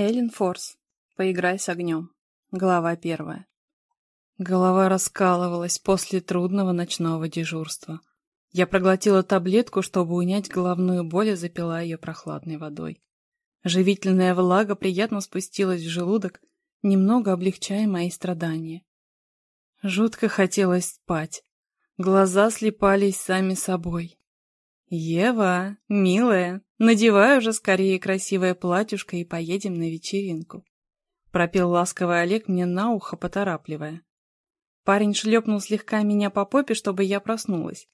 Эллен Форс. Поиграй с огнем. Глава первая. Голова раскалывалась после трудного ночного дежурства. Я проглотила таблетку, чтобы унять головную боль и запила ее прохладной водой. Живительная влага приятно спустилась в желудок, немного облегчая мои страдания. Жутко хотелось спать. Глаза слепались сами собой. «Ева, милая, надевай уже скорее красивое платьюшко и поедем на вечеринку», — пропел ласковый Олег мне на ухо, поторапливая. Парень шлепнул слегка меня по попе, чтобы я проснулась.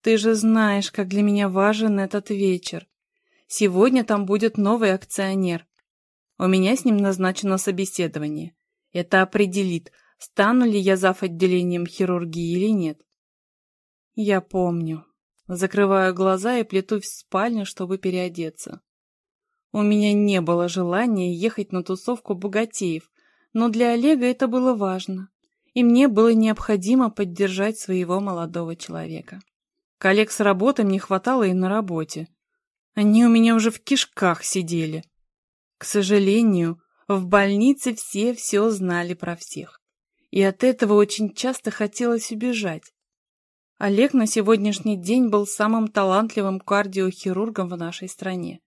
«Ты же знаешь, как для меня важен этот вечер. Сегодня там будет новый акционер. У меня с ним назначено собеседование. Это определит, стану ли я зав. отделением хирургии или нет». «Я помню», Закрываю глаза и плетусь в спальню, чтобы переодеться. У меня не было желания ехать на тусовку богатеев, но для Олега это было важно, и мне было необходимо поддержать своего молодого человека. Коллег с работы мне хватало и на работе. Они у меня уже в кишках сидели. К сожалению, в больнице все все знали про всех. И от этого очень часто хотелось убежать. Олег на сегодняшний день был самым талантливым кардиохирургом в нашей стране.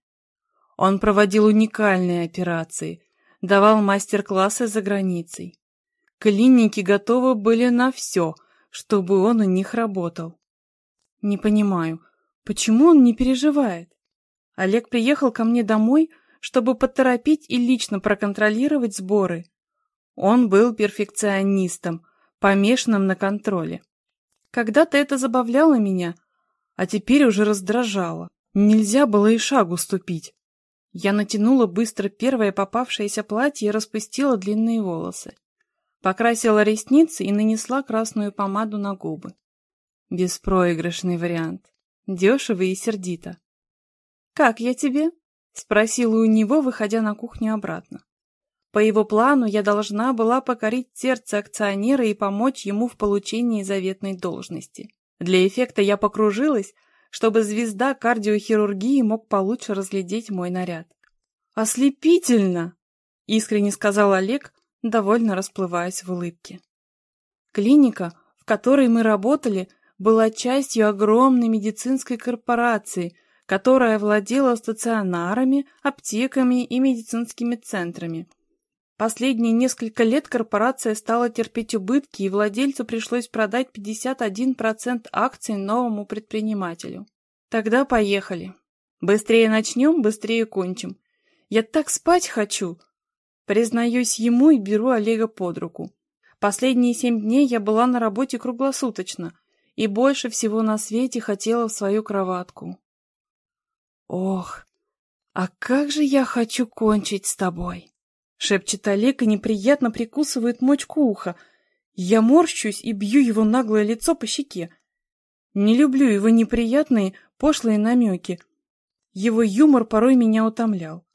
Он проводил уникальные операции, давал мастер-классы за границей. Клиники готовы были на все, чтобы он у них работал. Не понимаю, почему он не переживает? Олег приехал ко мне домой, чтобы поторопить и лично проконтролировать сборы. Он был перфекционистом, помешанным на контроле. Когда-то это забавляло меня, а теперь уже раздражало. Нельзя было и шагу ступить. Я натянула быстро первое попавшееся платье и распустила длинные волосы. Покрасила ресницы и нанесла красную помаду на губы. Беспроигрышный вариант. Дешево и сердито. «Как я тебе?» — спросила у него, выходя на кухню обратно. По его плану я должна была покорить сердце акционера и помочь ему в получении заветной должности. Для эффекта я покружилась, чтобы звезда кардиохирургии мог получше разглядеть мой наряд. «Ослепительно!» — искренне сказал Олег, довольно расплываясь в улыбке. Клиника, в которой мы работали, была частью огромной медицинской корпорации, которая владела стационарами, аптеками и медицинскими центрами. Последние несколько лет корпорация стала терпеть убытки, и владельцу пришлось продать 51% акций новому предпринимателю. Тогда поехали. Быстрее начнем, быстрее кончим. Я так спать хочу. Признаюсь ему и беру Олега под руку. Последние семь дней я была на работе круглосуточно и больше всего на свете хотела в свою кроватку. Ох, а как же я хочу кончить с тобой! Шепчет Олег и неприятно прикусывает мочку уха. Я морщусь и бью его наглое лицо по щеке. Не люблю его неприятные, пошлые намеки. Его юмор порой меня утомлял.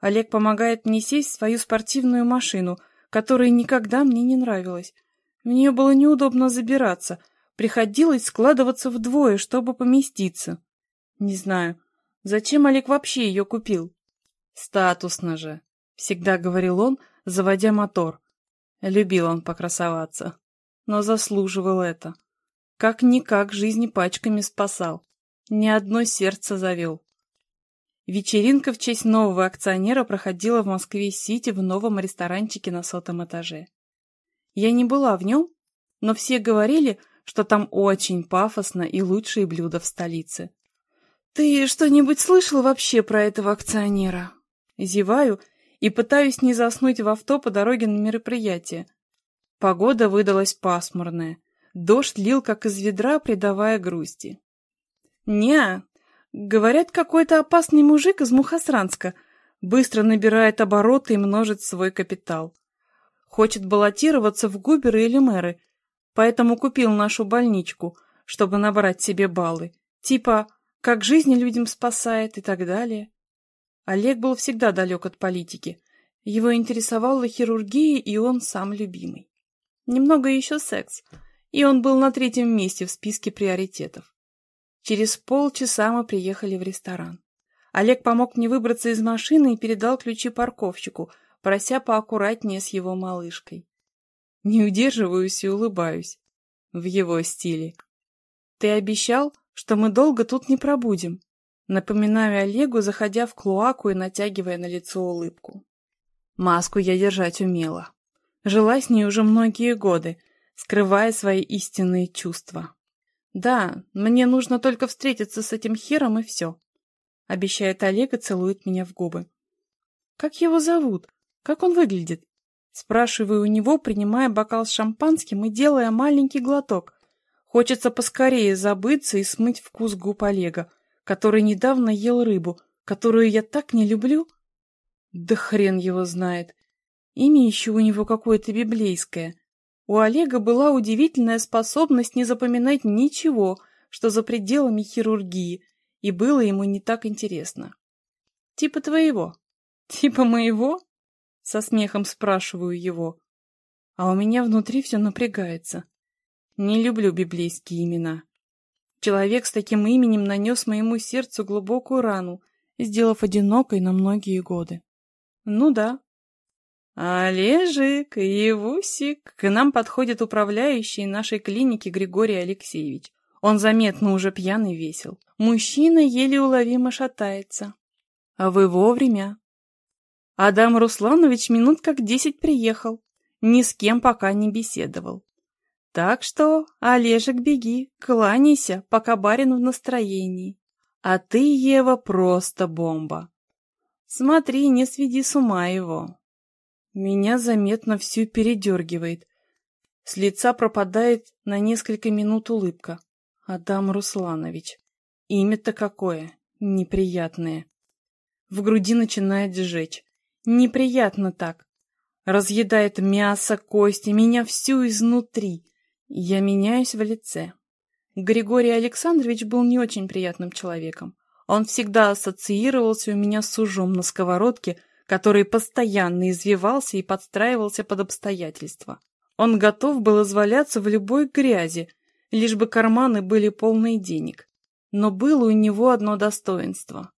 Олег помогает мне сесть в свою спортивную машину, которая никогда мне не нравилась. В нее было неудобно забираться, приходилось складываться вдвое, чтобы поместиться. Не знаю, зачем Олег вообще ее купил. Статусно же. — всегда говорил он, заводя мотор. Любил он покрасоваться, но заслуживал это. Как-никак жизни пачками спасал, ни одно сердце завел. Вечеринка в честь нового акционера проходила в Москве-Сити в новом ресторанчике на сотом этаже. Я не была в нем, но все говорили, что там очень пафосно и лучшие блюда в столице. «Ты что-нибудь слышал вообще про этого акционера?» Зеваю и пытаюсь не заснуть в авто по дороге на мероприятие. Погода выдалась пасмурная. Дождь лил, как из ведра, придавая грусти. не говорят, какой-то опасный мужик из Мухосранска быстро набирает обороты и множит свой капитал. Хочет баллотироваться в губеры или мэры, поэтому купил нашу больничку, чтобы набрать себе баллы. Типа, как жизни людям спасает и так далее. Олег был всегда далек от политики. Его интересовала хирургия, и он сам любимый. Немного еще секс, и он был на третьем месте в списке приоритетов. Через полчаса мы приехали в ресторан. Олег помог мне выбраться из машины и передал ключи парковщику, прося поаккуратнее с его малышкой. Не удерживаюсь и улыбаюсь. В его стиле. «Ты обещал, что мы долго тут не пробудем?» Напоминаю Олегу, заходя в клуаку и натягивая на лицо улыбку. Маску я держать умела. Жила с ней уже многие годы, скрывая свои истинные чувства. «Да, мне нужно только встретиться с этим хером и все», — обещает Олег и целует меня в губы. «Как его зовут? Как он выглядит?» Спрашиваю у него, принимая бокал с шампанским и делая маленький глоток. Хочется поскорее забыться и смыть вкус губ Олега, который недавно ел рыбу, которую я так не люблю. Да хрен его знает. Имя еще у него какое-то библейское. У Олега была удивительная способность не запоминать ничего, что за пределами хирургии, и было ему не так интересно. Типа твоего. Типа моего? Со смехом спрашиваю его. А у меня внутри все напрягается. Не люблю библейские имена. Человек с таким именем нанес моему сердцу глубокую рану, сделав одинокой на многие годы. Ну да. Олежик, Евусик, к нам подходит управляющий нашей клиники Григорий Алексеевич. Он заметно уже пьяный весел. Мужчина еле уловимо шатается. А вы вовремя. Адам Русланович минут как десять приехал. Ни с кем пока не беседовал. Так что, Олежек, беги, кланяйся, пока барин в настроении. А ты, Ева, просто бомба. Смотри, не сведи с ума его. Меня заметно всю передергивает. С лица пропадает на несколько минут улыбка. Адам Русланович. Имя-то какое, неприятное. В груди начинает сжечь. Неприятно так. Разъедает мясо, кости, меня всю изнутри. Я меняюсь в лице. Григорий Александрович был не очень приятным человеком. Он всегда ассоциировался у меня с ужом на сковородке, который постоянно извивался и подстраивался под обстоятельства. Он готов был изваляться в любой грязи, лишь бы карманы были полные денег. Но было у него одно достоинство.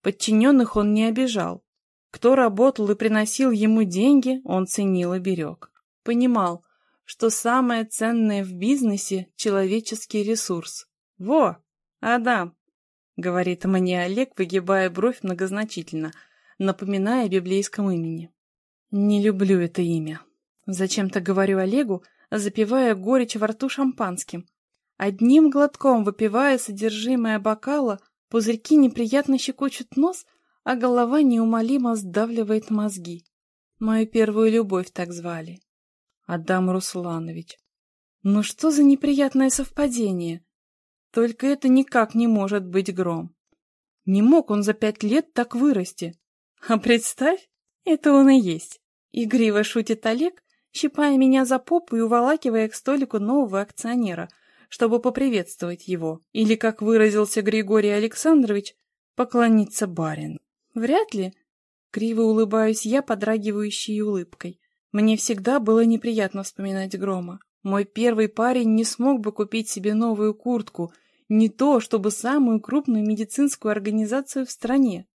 Подчиненных он не обижал. Кто работал и приносил ему деньги, он ценил и берег. Понимал, что самое ценное в бизнесе — человеческий ресурс. «Во, Адам!» — говорит мне Олег, выгибая бровь многозначительно, напоминая о библейском имени. «Не люблю это имя». Зачем-то говорю Олегу, запивая горечь во рту шампанским. Одним глотком выпивая содержимое бокала, пузырьки неприятно щекочут нос, а голова неумолимо сдавливает мозги. Мою первую любовь так звали. Адам Русланович. Ну что за неприятное совпадение? Только это никак не может быть гром. Не мог он за пять лет так вырасти. А представь, это он и есть. Игриво шутит Олег, щипая меня за попу и уволакивая к столику нового акционера, чтобы поприветствовать его, или, как выразился Григорий Александрович, поклониться барину. Вряд ли. Криво улыбаюсь я, подрагивающей улыбкой. Мне всегда было неприятно вспоминать Грома. Мой первый парень не смог бы купить себе новую куртку, не то, чтобы самую крупную медицинскую организацию в стране.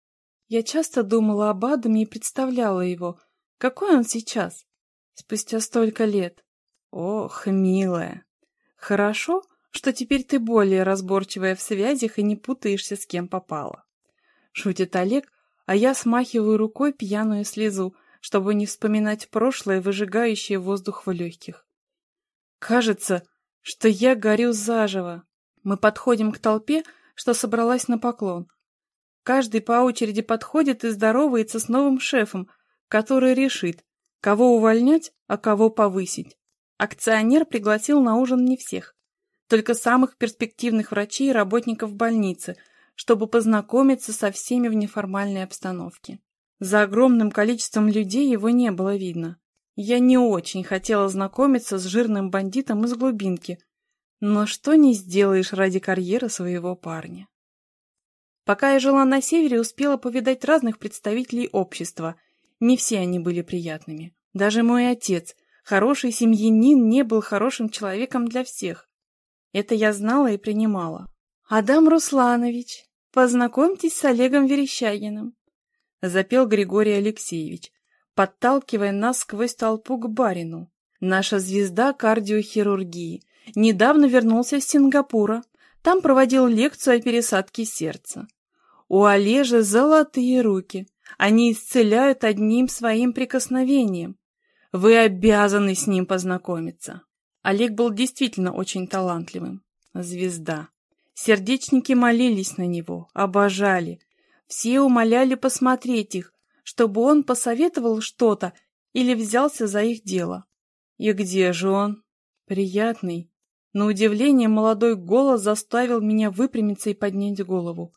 Я часто думала об Адаме и представляла его. Какой он сейчас? Спустя столько лет. Ох, милая. Хорошо, что теперь ты более разборчивая в связях и не путаешься с кем попало. Шутит Олег, а я смахиваю рукой пьяную слезу, чтобы не вспоминать прошлое, выжигающее воздух в легких. Кажется, что я горю заживо. Мы подходим к толпе, что собралась на поклон. Каждый по очереди подходит и здоровается с новым шефом, который решит, кого увольнять, а кого повысить. Акционер пригласил на ужин не всех, только самых перспективных врачей и работников больницы, чтобы познакомиться со всеми в неформальной обстановке. За огромным количеством людей его не было видно. Я не очень хотела знакомиться с жирным бандитом из глубинки, но что не сделаешь ради карьеры своего парня. Пока я жила на севере, успела повидать разных представителей общества. Не все они были приятными. Даже мой отец, хороший семьянин, не был хорошим человеком для всех. Это я знала и принимала. «Адам Русланович, познакомьтесь с Олегом Верещагиным», — запел Григорий Алексеевич, подталкивая нас сквозь толпу к барину. Наша звезда кардиохирургии. Недавно вернулся из Сингапура. Там проводил лекцию о пересадке сердца. У Олежа золотые руки. Они исцеляют одним своим прикосновением. Вы обязаны с ним познакомиться. Олег был действительно очень талантливым. Звезда. Сердечники молились на него, обожали. Все умоляли посмотреть их, чтобы он посоветовал что-то или взялся за их дело. И где же он? Приятный. На удивление молодой голос заставил меня выпрямиться и поднять голову.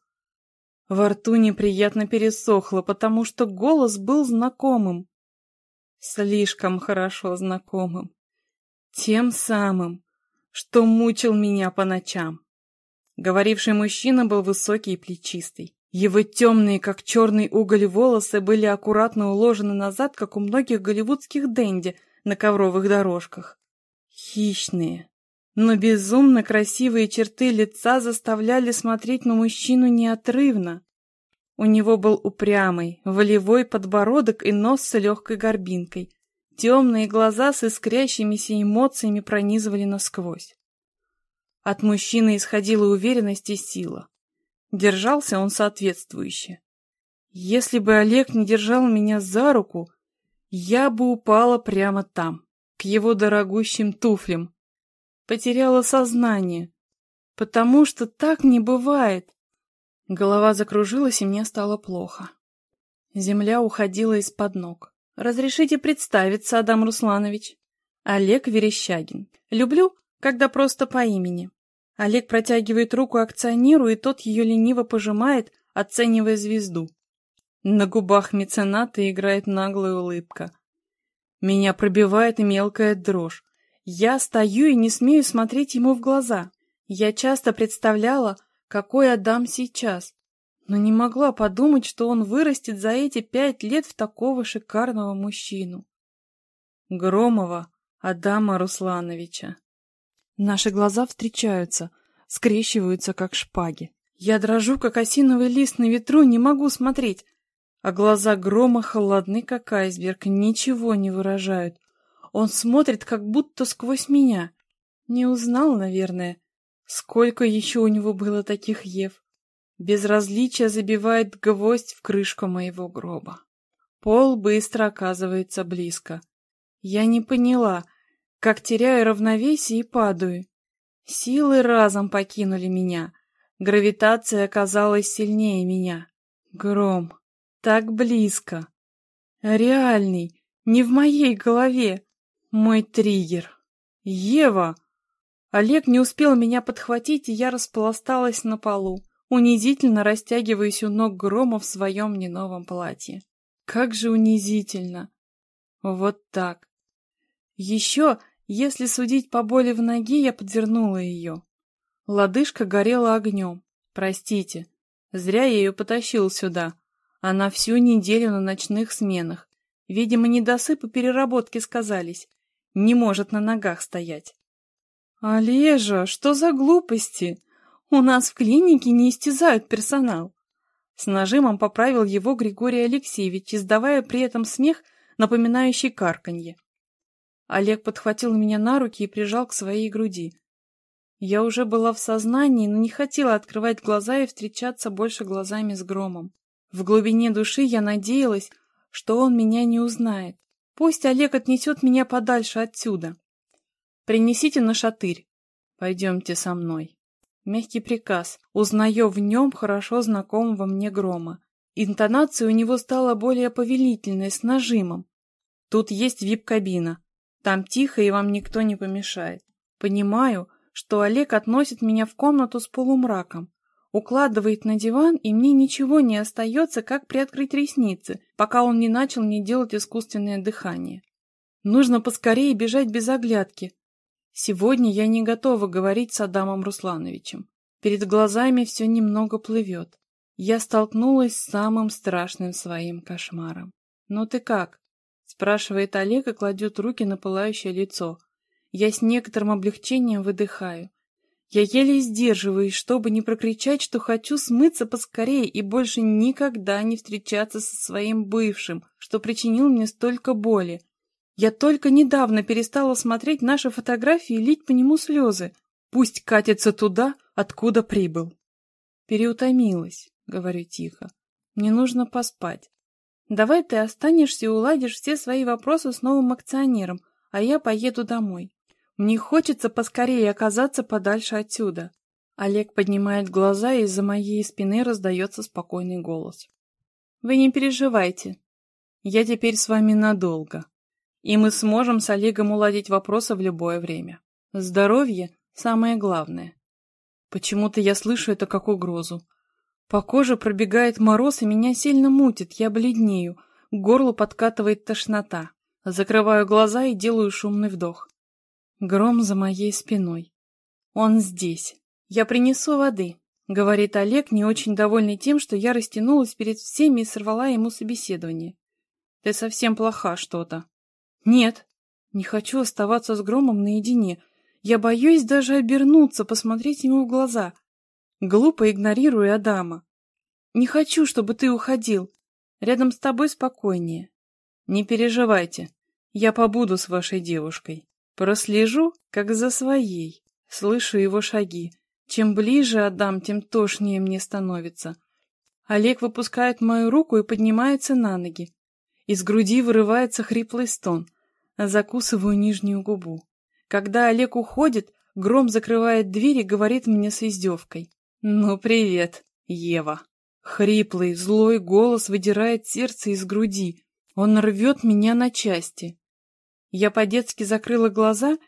Во рту неприятно пересохло, потому что голос был знакомым. Слишком хорошо знакомым. Тем самым, что мучил меня по ночам. Говоривший мужчина был высокий и плечистый. Его темные, как черный уголь, волосы были аккуратно уложены назад, как у многих голливудских денди на ковровых дорожках. Хищные, но безумно красивые черты лица заставляли смотреть на мужчину неотрывно. У него был упрямый, волевой подбородок и нос с легкой горбинкой, Темные глаза с искрящимися эмоциями пронизывали насквозь. От мужчины исходила уверенность и сила. Держался он соответствующе. Если бы Олег не держал меня за руку, я бы упала прямо там, к его дорогущим туфлям. Потеряла сознание, потому что так не бывает. Голова закружилась, и мне стало плохо. Земля уходила из-под ног. Разрешите представиться, Адам Русланович. Олег Верещагин. Люблю, когда просто по имени. Олег протягивает руку акционеру, и тот ее лениво пожимает, оценивая звезду. На губах мецената играет наглая улыбка. Меня пробивает мелкая дрожь. Я стою и не смею смотреть ему в глаза. Я часто представляла, какой Адам сейчас, но не могла подумать, что он вырастет за эти пять лет в такого шикарного мужчину. Громова Адама Руслановича. Наши глаза встречаются, скрещиваются, как шпаги. Я дрожу, как осиновый лист на ветру, не могу смотреть. А глаза Грома холодны, как айсберг, ничего не выражают. Он смотрит, как будто сквозь меня. Не узнал, наверное. Сколько еще у него было таких Ев. Безразличие забивает гвоздь в крышку моего гроба. Пол быстро оказывается близко. Я не поняла, как теряю равновесие и падаю. Силы разом покинули меня. Гравитация оказалась сильнее меня. Гром. Так близко. Реальный. Не в моей голове. Мой триггер. Ева! Олег не успел меня подхватить, и я распласталась на полу унизительно растягиваясь у ног Грома в своем не новом платье. Как же унизительно! Вот так. Еще, если судить по боли в ноге, я подвернула ее. Лодыжка горела огнем. Простите, зря я ее потащил сюда. Она всю неделю на ночных сменах. Видимо, недосып и переработки сказались. Не может на ногах стоять. «Олежа, что за глупости?» У нас в клинике не истязают персонал. С нажимом поправил его Григорий Алексеевич, издавая при этом смех, напоминающий карканье. Олег подхватил меня на руки и прижал к своей груди. Я уже была в сознании, но не хотела открывать глаза и встречаться больше глазами с громом. В глубине души я надеялась, что он меня не узнает. Пусть Олег отнесет меня подальше отсюда. Принесите на шатырь. Пойдемте со мной. Мягкий приказ. Узнаю в нем хорошо знакомого мне грома. Интонация у него стала более повелительной, с нажимом. Тут есть вип-кабина. Там тихо, и вам никто не помешает. Понимаю, что Олег относит меня в комнату с полумраком. Укладывает на диван, и мне ничего не остается, как приоткрыть ресницы, пока он не начал мне делать искусственное дыхание. Нужно поскорее бежать без оглядки, Сегодня я не готова говорить с Адамом Руслановичем. Перед глазами все немного плывет. Я столкнулась с самым страшным своим кошмаром. «Ну ты как?» — спрашивает Олег и кладет руки на пылающее лицо. Я с некоторым облегчением выдыхаю. Я еле сдерживаюсь, чтобы не прокричать, что хочу смыться поскорее и больше никогда не встречаться со своим бывшим, что причинил мне столько боли. Я только недавно перестала смотреть наши фотографии и лить по нему слезы. Пусть катится туда, откуда прибыл. Переутомилась, говорю тихо. Мне нужно поспать. Давай ты останешься и уладишь все свои вопросы с новым акционером, а я поеду домой. Мне хочется поскорее оказаться подальше отсюда. Олег поднимает глаза, и из-за моей спины раздается спокойный голос. Вы не переживайте. Я теперь с вами надолго. И мы сможем с Олегом уладить вопросы в любое время. Здоровье – самое главное. Почему-то я слышу это как угрозу. По коже пробегает мороз, и меня сильно мутит, я бледнею, к горлу подкатывает тошнота. Закрываю глаза и делаю шумный вдох. Гром за моей спиной. Он здесь. Я принесу воды, говорит Олег, не очень довольный тем, что я растянулась перед всеми и сорвала ему собеседование. Ты совсем плоха что-то. Нет, не хочу оставаться с Громом наедине. Я боюсь даже обернуться, посмотреть ему в глаза. Глупо игнорирую Адама. Не хочу, чтобы ты уходил. Рядом с тобой спокойнее. Не переживайте. Я побуду с вашей девушкой. Прослежу, как за своей. Слышу его шаги. Чем ближе Адам, тем тошнее мне становится. Олег выпускает мою руку и поднимается на ноги. Из груди вырывается хриплый стон. Закусываю нижнюю губу. Когда Олег уходит, Гром закрывает дверь и говорит мне с издевкой. «Ну, привет, Ева». Хриплый, злой голос выдирает сердце из груди. Он рвет меня на части. Я по-детски закрыла глаза,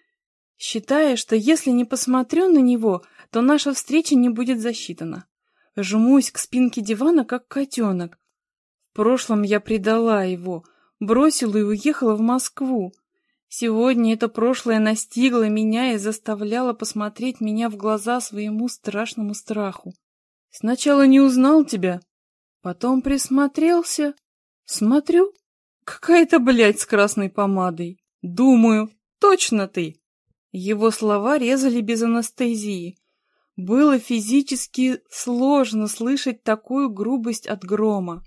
считая, что если не посмотрю на него, то наша встреча не будет засчитана. Жмусь к спинке дивана, как котенок. В прошлом я предала его, бросила и уехала в Москву. Сегодня это прошлое настигло меня и заставляло посмотреть меня в глаза своему страшному страху. Сначала не узнал тебя, потом присмотрелся. Смотрю, какая-то блядь с красной помадой. Думаю, точно ты. Его слова резали без анестезии. Было физически сложно слышать такую грубость от грома.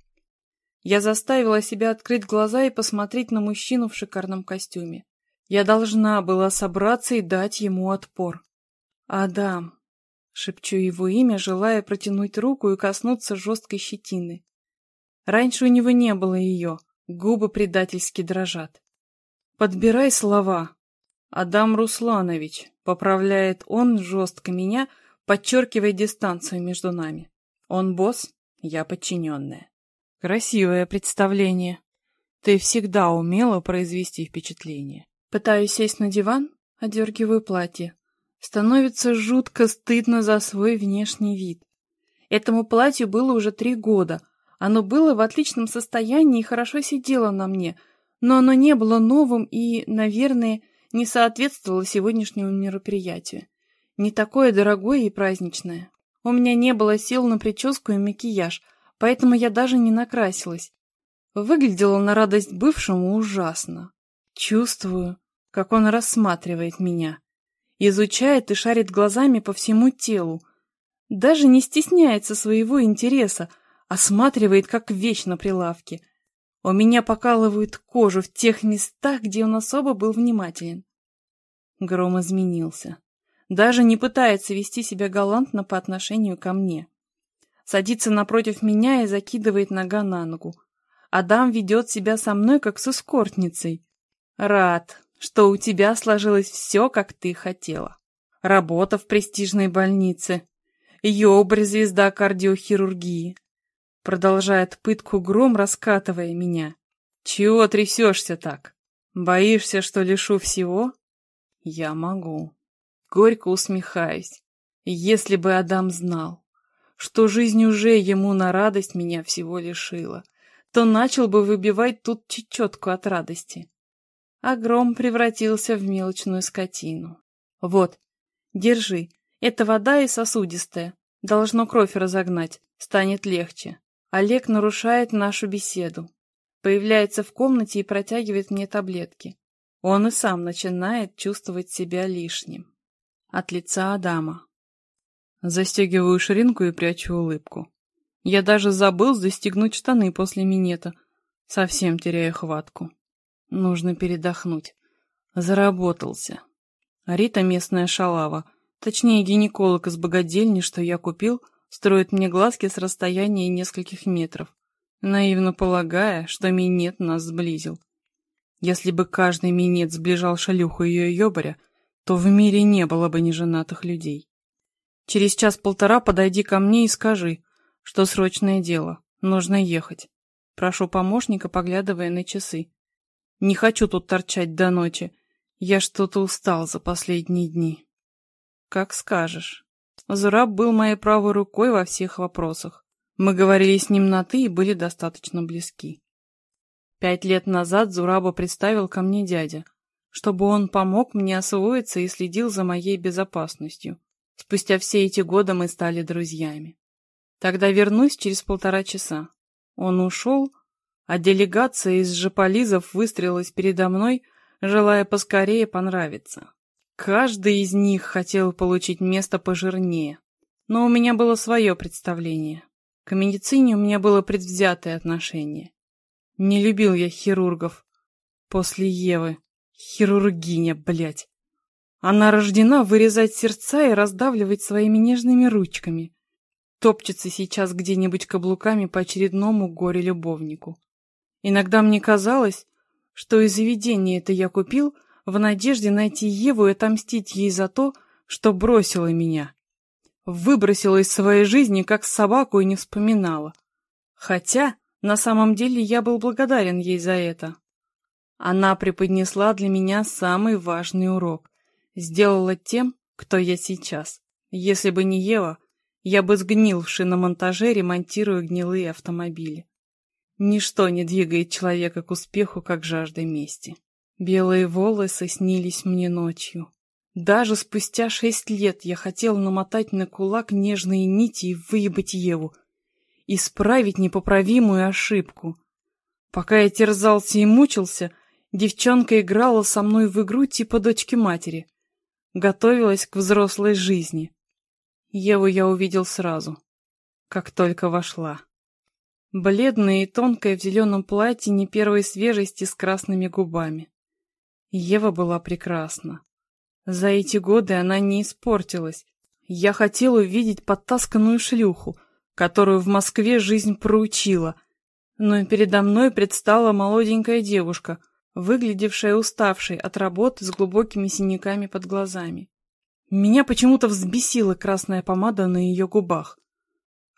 Я заставила себя открыть глаза и посмотреть на мужчину в шикарном костюме. Я должна была собраться и дать ему отпор. «Адам!» — шепчу его имя, желая протянуть руку и коснуться жесткой щетины. Раньше у него не было ее, губы предательски дрожат. «Подбирай слова!» «Адам Русланович», — поправляет он жестко меня, подчеркивая дистанцию между нами. Он босс, я подчиненная. Красивое представление. Ты всегда умела произвести впечатление. Пытаюсь сесть на диван, одергиваю платье. Становится жутко стыдно за свой внешний вид. Этому платью было уже три года. Оно было в отличном состоянии и хорошо сидело на мне, но оно не было новым и, наверное, не соответствовало сегодняшнему мероприятию. Не такое дорогое и праздничное. У меня не было сил на прическу и макияж, поэтому я даже не накрасилась. Выглядела на радость бывшему ужасно. Чувствую, как он рассматривает меня. Изучает и шарит глазами по всему телу. Даже не стесняется своего интереса, осматривает как вещь на прилавке. У меня покалывает кожу в тех местах, где он особо был внимателен. Гром изменился. Даже не пытается вести себя галантно по отношению ко мне. Садится напротив меня и закидывает нога на ногу. Адам ведет себя со мной, как с эскортницей. Рад, что у тебя сложилось все, как ты хотела. Работа в престижной больнице. Йобрь, звезда кардиохирургии. Продолжает пытку гром, раскатывая меня. Чего трясешься так? Боишься, что лишу всего? Я могу. Горько усмехаюсь. Если бы Адам знал, что жизнь уже ему на радость меня всего лишила, то начал бы выбивать тут чечетку от радости а гром превратился в мелочную скотину. Вот, держи, это вода и сосудистая, должно кровь разогнать, станет легче. Олег нарушает нашу беседу. Появляется в комнате и протягивает мне таблетки. Он и сам начинает чувствовать себя лишним. От лица Адама. Застегиваю ширинку и прячу улыбку. Я даже забыл застегнуть штаны после минета. Совсем теряю хватку. Нужно передохнуть. Заработался. Рита местная шалава, точнее гинеколог из богадельни, что я купил, строит мне глазки с расстояния нескольких метров, наивно полагая, что минет нас сблизил. Если бы каждый минет сближал шалюху ее ёбаря, то в мире не было бы неженатых людей. Через час-полтора подойди ко мне и скажи, что срочное дело, нужно ехать. Прошу помощника, поглядывая на часы. Не хочу тут торчать до ночи. Я что-то устал за последние дни. Как скажешь. Зураб был моей правой рукой во всех вопросах. Мы говорили с ним на «ты» и были достаточно близки. Пять лет назад Зураба представил ко мне дядя, чтобы он помог мне освоиться и следил за моей безопасностью. Спустя все эти годы мы стали друзьями. Тогда вернусь через полтора часа. Он ушел, а делегация из жополизов выстрелилась передо мной, желая поскорее понравиться. Каждый из них хотел получить место пожирнее, но у меня было свое представление. К медицине у меня было предвзятое отношение. Не любил я хирургов. После Евы. Хирургиня, блядь. Она рождена вырезать сердца и раздавливать своими нежными ручками топчется сейчас где-нибудь каблуками по очередному горе-любовнику. Иногда мне казалось, что и заведение это я купил в надежде найти Еву и отомстить ей за то, что бросила меня. Выбросила из своей жизни, как собаку, и не вспоминала. Хотя, на самом деле, я был благодарен ей за это. Она преподнесла для меня самый важный урок. Сделала тем, кто я сейчас. Если бы не Ева, я бы сгнил в шиномонтаже, ремонтируя гнилые автомобили. Ничто не двигает человека к успеху, как жажда мести. Белые волосы снились мне ночью. Даже спустя шесть лет я хотел намотать на кулак нежные нити и выебать Еву, исправить непоправимую ошибку. Пока я терзался и мучился, девчонка играла со мной в игру типа дочки матери. Готовилась к взрослой жизни. Еву я увидел сразу, как только вошла. Бледная и тонкая в зеленом платье не первой свежести с красными губами. Ева была прекрасна. За эти годы она не испортилась. Я хотел увидеть подтасканную шлюху, которую в Москве жизнь проучила. Но передо мной предстала молоденькая девушка, выглядевшая уставшей от работы с глубокими синяками под глазами. Меня почему-то взбесила красная помада на ее губах.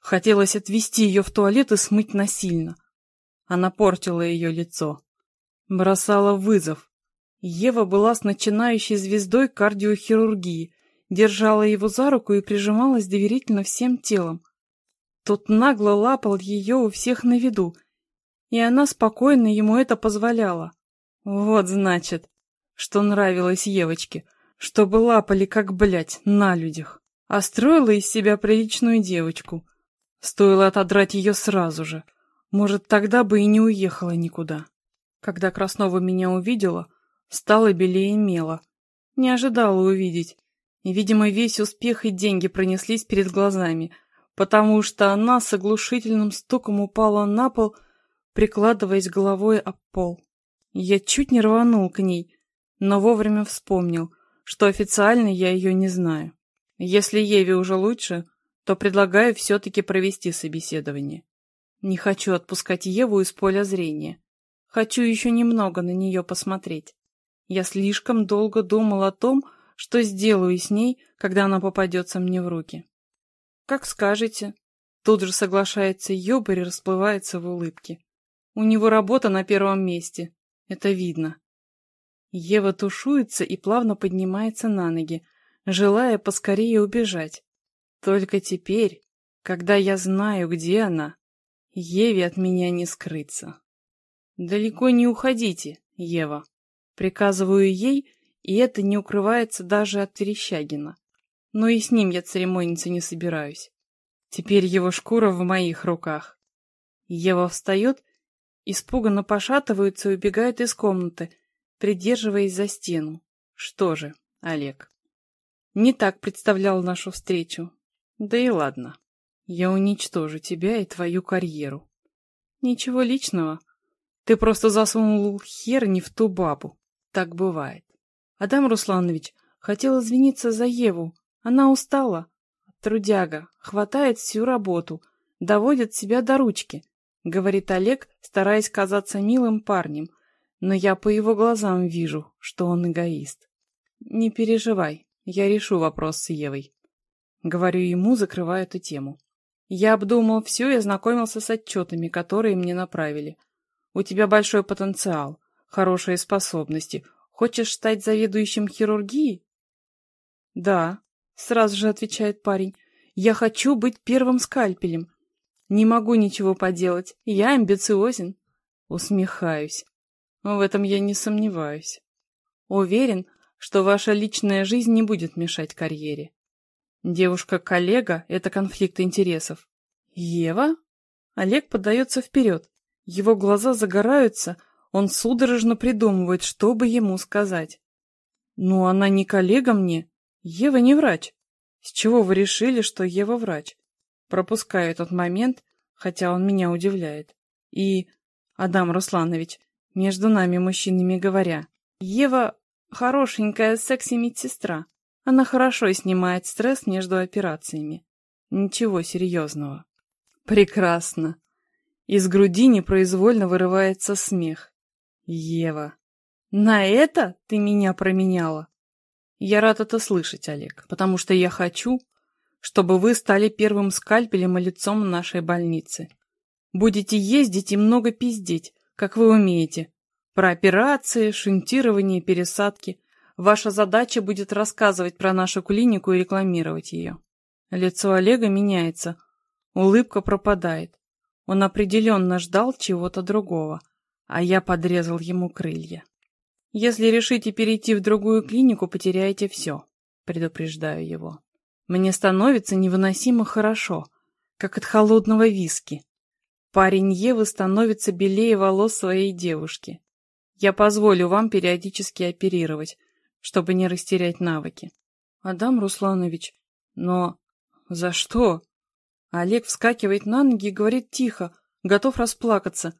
Хотелось отвести ее в туалет и смыть насильно. Она портила ее лицо. Бросала вызов. Ева была с начинающей звездой кардиохирургии, держала его за руку и прижималась доверительно всем телом. Тот нагло лапал ее у всех на виду, и она спокойно ему это позволяла. Вот значит, что нравилось Евочке — чтобы лапали как, блядь, на людях. А строила из себя приличную девочку. Стоило отодрать ее сразу же. Может, тогда бы и не уехала никуда. Когда Краснова меня увидела, стала белее мела. Не ожидала увидеть. И, видимо, весь успех и деньги пронеслись перед глазами, потому что она с оглушительным стуком упала на пол, прикладываясь головой об пол. Я чуть не рванул к ней, но вовремя вспомнил — что официально я ее не знаю. Если Еве уже лучше, то предлагаю все-таки провести собеседование. Не хочу отпускать Еву из поля зрения. Хочу еще немного на нее посмотреть. Я слишком долго думал о том, что сделаю с ней, когда она попадется мне в руки. Как скажете. Тут же соглашается Ёбарь и расплывается в улыбке. У него работа на первом месте. Это видно. Ева тушуется и плавно поднимается на ноги, желая поскорее убежать. Только теперь, когда я знаю, где она, Еве от меня не скрыться. «Далеко не уходите, Ева», — приказываю ей, и это не укрывается даже от Терещагина. Но и с ним я церемониться не собираюсь. Теперь его шкура в моих руках. Ева встает, испуганно пошатывается и убегает из комнаты — придерживаясь за стену. Что же, Олег, не так представлял нашу встречу. Да и ладно. Я уничтожу тебя и твою карьеру. Ничего личного. Ты просто засунул хер не в ту бабу. Так бывает. Адам Русланович хотел извиниться за Еву. Она устала. Трудяга. Хватает всю работу. Доводит себя до ручки. Говорит Олег, стараясь казаться милым парнем. Но я по его глазам вижу, что он эгоист. Не переживай, я решу вопрос с Евой. Говорю ему, закрывая эту тему. Я обдумал все и ознакомился с отчетами, которые мне направили. У тебя большой потенциал, хорошие способности. Хочешь стать заведующим хирургией? Да, сразу же отвечает парень. Я хочу быть первым скальпелем. Не могу ничего поделать. Я амбициозен. Усмехаюсь. В этом я не сомневаюсь. Уверен, что ваша личная жизнь не будет мешать карьере. Девушка-коллега — это конфликт интересов. Ева? Олег подается вперед. Его глаза загораются, он судорожно придумывает, что бы ему сказать. Ну, она не коллега мне. Ева не врач. С чего вы решили, что Ева врач? Пропускаю этот момент, хотя он меня удивляет. И, Адам Русланович, между нами мужчинами говоря, Ева хорошенькая секси-медсестра. Она хорошо снимает стресс между операциями. Ничего серьезного. Прекрасно. Из груди непроизвольно вырывается смех. Ева, на это ты меня променяла? Я рад это слышать, Олег, потому что я хочу, чтобы вы стали первым скальпелем и лицом нашей больницы. Будете ездить и много пиздеть, как вы умеете. Про операции, шунтирование, пересадки. Ваша задача будет рассказывать про нашу клинику и рекламировать ее. Лицо Олега меняется, Улыбка пропадает. Он определенно ждал чего-то другого, а я подрезал ему крылья. Если решите перейти в другую клинику, потеряете все, предупреждаю его. Мне становится невыносимо хорошо, как от холодного виски. Парень Евы становится белее волос своей девушки. Я позволю вам периодически оперировать, чтобы не растерять навыки. Адам Русланович, но за что? Олег вскакивает на ноги и говорит тихо, готов расплакаться.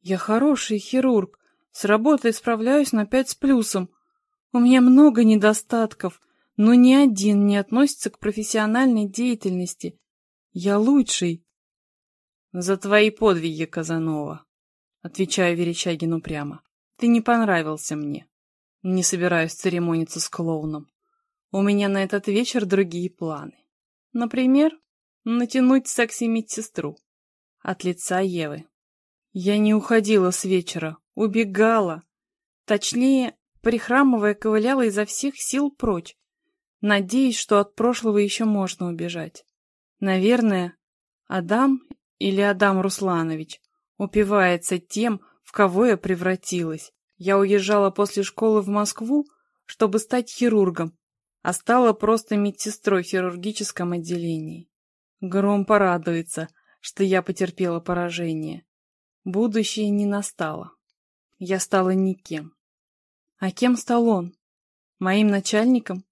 «Я хороший хирург, с работой справляюсь на пять с плюсом. У меня много недостатков, но ни один не относится к профессиональной деятельности. Я лучший». «За твои подвиги, Казанова», — отвечаю Верещагину прямо. «Ты не понравился мне. Не собираюсь церемониться с клоуном. У меня на этот вечер другие планы. Например, натянуть секси-медсестру. От лица Евы. Я не уходила с вечера, убегала. Точнее, прихрамывая, ковыляла изо всех сил прочь, надеясь, что от прошлого еще можно убежать. Наверное, Адам или Адам Русланович упивается тем, в кого я превратилась. Я уезжала после школы в Москву, чтобы стать хирургом, а стала просто медсестрой в хирургическом отделении. Гром порадуется, что я потерпела поражение. Будущее не настало. Я стала никем. А кем стал он? Моим начальником?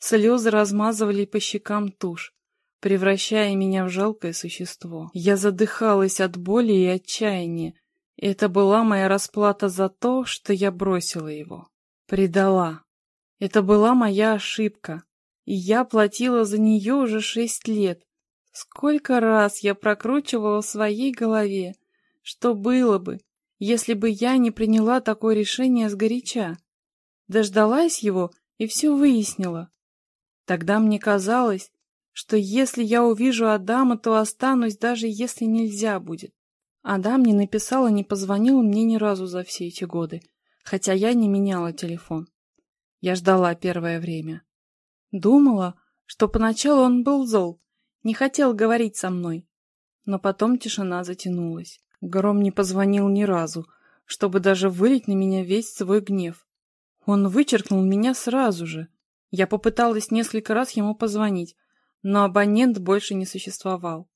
Слезы размазывали по щекам тушь, превращая меня в жалкое существо. Я задыхалась от боли и отчаяния. Это была моя расплата за то, что я бросила его. Предала. Это была моя ошибка. И я платила за нее уже шесть лет. Сколько раз я прокручивала в своей голове, что было бы, если бы я не приняла такое решение сгоряча. Дождалась его и все выяснила. Тогда мне казалось, что если я увижу Адама, то останусь, даже если нельзя будет. Адам не написал и не позвонил мне ни разу за все эти годы, хотя я не меняла телефон. Я ждала первое время. Думала, что поначалу он был зол, не хотел говорить со мной. Но потом тишина затянулась. Гром не позвонил ни разу, чтобы даже вылить на меня весь свой гнев. Он вычеркнул меня сразу же. Я попыталась несколько раз ему позвонить, но абонент больше не существовал.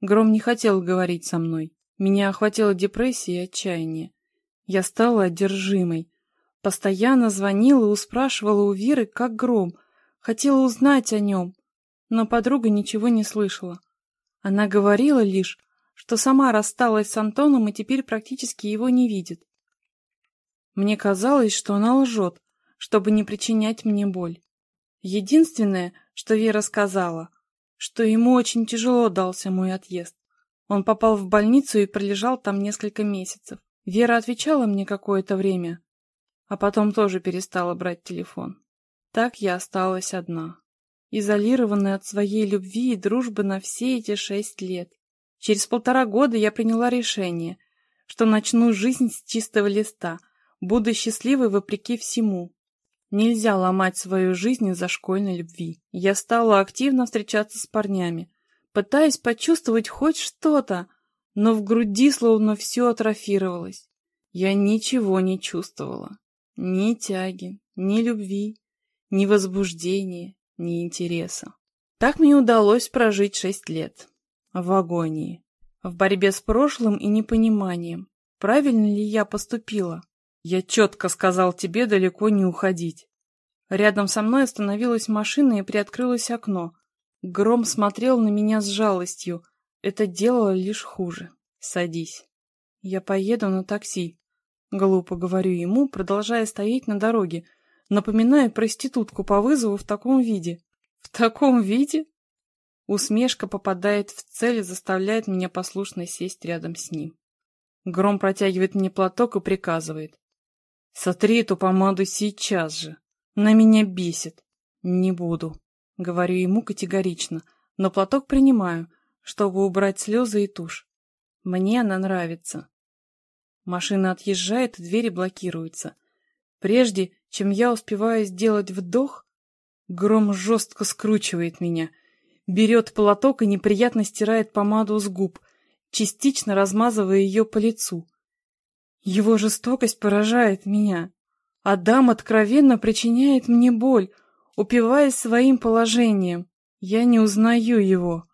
Гром не хотел говорить со мной. Меня охватила депрессия и отчаяние. Я стала одержимой. Постоянно звонила и успрашивала у Веры, как Гром. Хотела узнать о нем, но подруга ничего не слышала. Она говорила лишь, что сама рассталась с Антоном и теперь практически его не видит. Мне казалось, что она лжет, чтобы не причинять мне боль. Единственное, что Вера сказала, что ему очень тяжело дался мой отъезд. Он попал в больницу и пролежал там несколько месяцев. Вера отвечала мне какое-то время, а потом тоже перестала брать телефон. Так я осталась одна, изолированная от своей любви и дружбы на все эти шесть лет. Через полтора года я приняла решение, что начну жизнь с чистого листа, буду счастливой вопреки всему. Нельзя ломать свою жизнь из-за школьной любви. Я стала активно встречаться с парнями, пытаясь почувствовать хоть что-то, но в груди словно все атрофировалось. Я ничего не чувствовала. Ни тяги, ни любви, ни возбуждения, ни интереса. Так мне удалось прожить шесть лет. В агонии. В борьбе с прошлым и непониманием. Правильно ли я поступила? Я четко сказал тебе далеко не уходить. Рядом со мной остановилась машина и приоткрылось окно. Гром смотрел на меня с жалостью. Это делало лишь хуже. Садись. Я поеду на такси. Глупо говорю ему, продолжая стоять на дороге, напоминая проститутку по вызову в таком виде. В таком виде? Усмешка попадает в цель и заставляет меня послушно сесть рядом с ним. Гром протягивает мне платок и приказывает. «Сотри эту помаду сейчас же. На меня бесит. Не буду». Говорю ему категорично, но платок принимаю, чтобы убрать слезы и тушь. Мне она нравится. Машина отъезжает, двери блокируются. Прежде, чем я успеваю сделать вдох, гром жестко скручивает меня, берет платок и неприятно стирает помаду с губ, частично размазывая ее по лицу. Его жестокость поражает меня. Адам откровенно причиняет мне боль, упиваясь своим положением. Я не узнаю его.